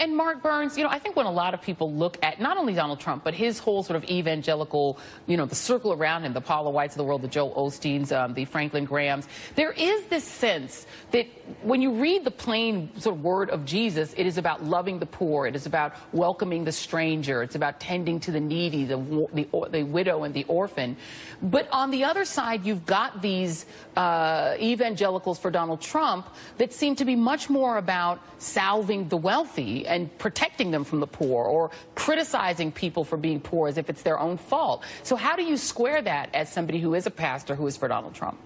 and Mark Burns, you know, I think when a lot of people look at not only Donald Trump, but his whole sort of evangelical, you know, the circle around him, the Paula Whites of the world, the Joel Osteens, um, the Franklin Grahams, there is this sense that when you read the plain sort of word of Jesus, it is about loving the poor, it is about welcoming the stranger, it's about tending to the needy, the, the, the widow and the orphan. But on the other side, you've got these uh, evangelicals for Donald Trump that seem to be much more about salving the wealthy and protecting them from the poor or criticizing people for being poor as if it's their own fault. So how do you square that as somebody who is a pastor who is for Donald Trump?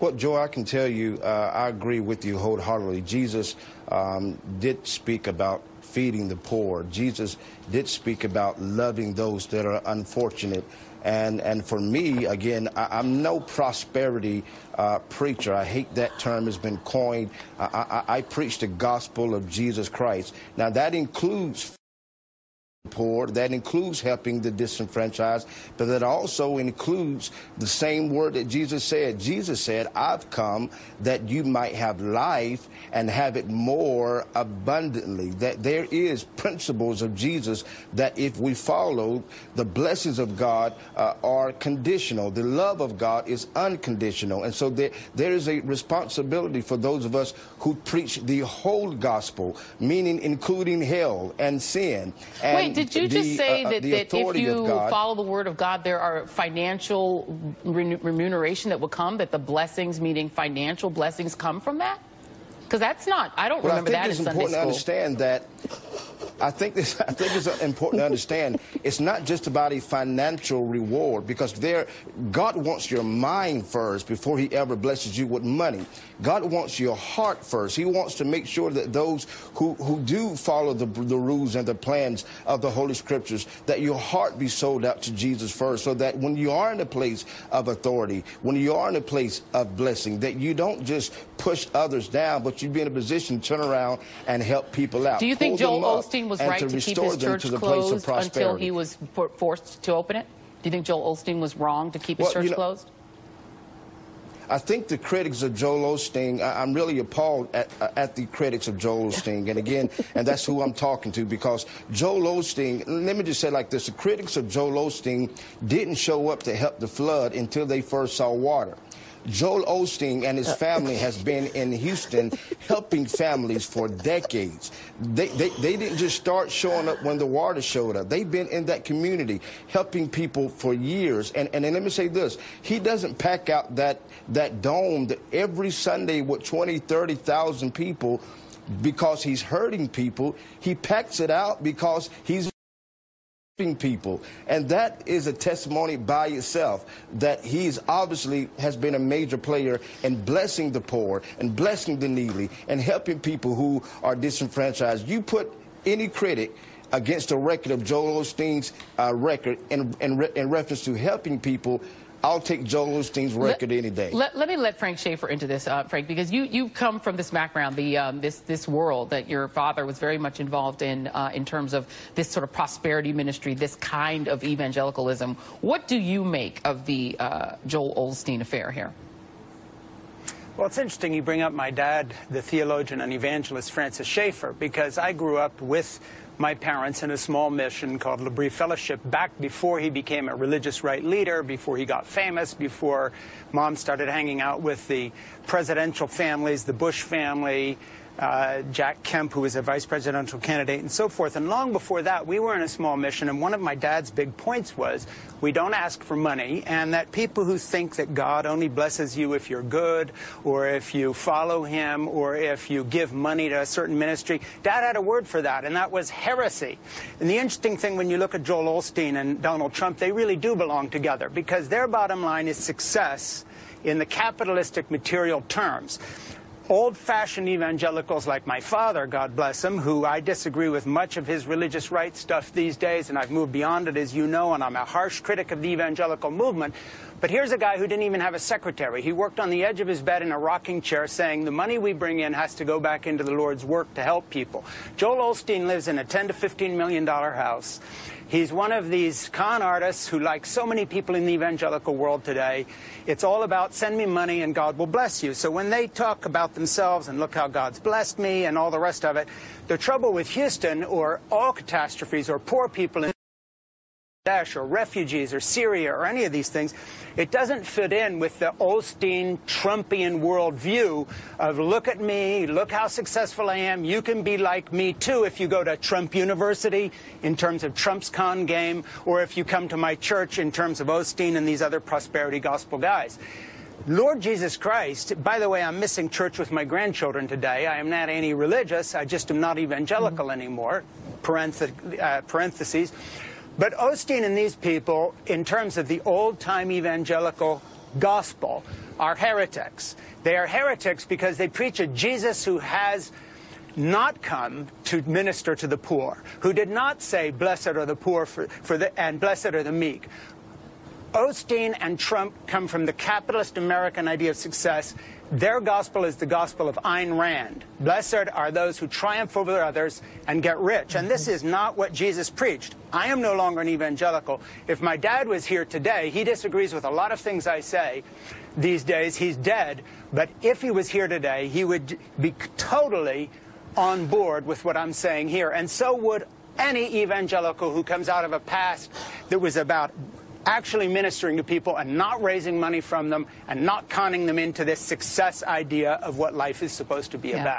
Well, Joy, I can tell you, uh, I agree with you wholeheartedly. Jesus um, did speak about feeding the poor. Jesus did speak about loving those that are unfortunate. And, and for me, again, I, am no prosperity uh, preacher. I hate that term has been coined. I, I, I preach the gospel of Jesus Christ. Now, that includes poor. That includes helping the disenfranchised, but that also includes the same word that Jesus said. Jesus said, I've come that you might have life and have it more abundantly. That there is principles of Jesus that if we follow, the blessings of God uh, are conditional. The love of God is unconditional. And so there, there is a responsibility for those of us who preach the whole gospel, meaning including hell and sin. And Wait, did you just the, say uh, that, that if you follow the word of God, there are financial remuneration that will come, that the blessings, meaning financial blessings, come from that? Because that's not, I don't well, remember I think that it's important to understand that I think this. I think it's important to understand. It's not just about a financial reward because there, God wants your mind first before He ever blesses you with money. God wants your heart first. He wants to make sure that those who who do follow the the rules and the plans of the Holy Scriptures, that your heart be sold out to Jesus first, so that when you are in a place of authority, when you are in a place of blessing, that you don't just push others down, but you be in a position to turn around and help people out. Do you think Joel Osteen was right to, to keep his church closed until he was forced to open it? Do you think Joel Osteen was wrong to keep his well, church you know, closed? I think the critics of Joel Osteen, I, am really appalled at, uh, at, the critics of Joel Osteen. And again, and that's who I'm talking to because Joel Osteen, let me just say like this, the critics of Joel Osteen didn't show up to help the flood until they first saw water. Joel Osteen and his uh. family has been in Houston helping families for decades. They, they, they didn't just start showing up when the water showed up. They've been in that community helping people for years. And, and let me say this, he doesn't pack out that, that dome that every Sunday with 20, 30,000 people because he's hurting people. He packs it out because he's people. And that is a testimony by itself that he's obviously has been a major player in blessing the poor and blessing the needy and helping people who are disenfranchised. You put any critic against the record of Joel Osteen's uh, record in, in, re in reference to helping people I'll take Joel Osteen's record let, any day. Let, let, me let Frank Schaeffer into this, uh, Frank, because you you come from this background, the um, this this world that your father was very much involved in uh, in terms of this sort of prosperity ministry, this kind of evangelicalism. What do you make of the uh, Joel Osteen affair here? Well, it's interesting you bring up my dad, the theologian and evangelist Francis Schaeffer, because I grew up with my parents in a small mission called L'Abri Fellowship back before he became a religious right leader, before he got famous, before mom started hanging out with the presidential families, the Bush family, uh, Jack Kemp, who was a vice presidential candidate, and so forth. And long before that, we were in a small mission, and one of my dad's big points was we don't ask for money, and that people who think that God only blesses you if you're good, or if you follow him, or if you give money to a certain ministry, Dad had a word for that, and that was heresy. And the interesting thing when you look at Joel Osteen and Donald Trump, they really do belong together, because their bottom line is success in the capitalistic material terms old-fashioned evangelicals like my father, God bless him, who I disagree with much of his religious right stuff these days, and I've moved beyond it, as you know, and I'm a harsh critic of the evangelical movement. But here's a guy who didn't even have a secretary. He worked on the edge of his bed in a rocking chair saying the money we bring in has to go back into the Lord's work to help people. Joel Osteen lives in a 10 to 15 million dollar house. He's one of these con artists who, like so many people in the evangelical world today, it's all about send me money and God will bless you. So when they talk about themselves and look how God's blessed me and all the rest of it, the trouble with Houston or all catastrophes or poor people in Bangladesh or refugees or Syria or any of these things, it doesn't fit in with the Osteen Trumpian worldview of look at me, look how successful I am, you can be like me too if you go to Trump University in terms of Trump's con game, or if you come to my church in terms of Osteen and these other prosperity gospel guys. Lord Jesus Christ, by the way, I'm missing church with my grandchildren today. I am not any religious, I just am not evangelical mm -hmm. anymore, uh, parentheses. But Osteen and these people, in terms of the old-time evangelical gospel, are heretics. They are heretics because they preach a Jesus who has not come to minister to the poor, who did not say, blessed are the poor for, for the, and blessed are the meek, Osteen and Trump come from the capitalist American idea of success. Their gospel is the gospel of Ayn Rand. Blessed are those who triumph over others and get rich. And this is not what Jesus preached. I am no longer an evangelical. If my dad was here today, he disagrees with a lot of things I say these days. He's dead. But if he was here today, he would be totally on board with what I'm saying here. And so would any evangelical who comes out of a past that was about actually ministering to people and not raising money from them and not conning them into this success idea of what life is supposed to be yeah. about.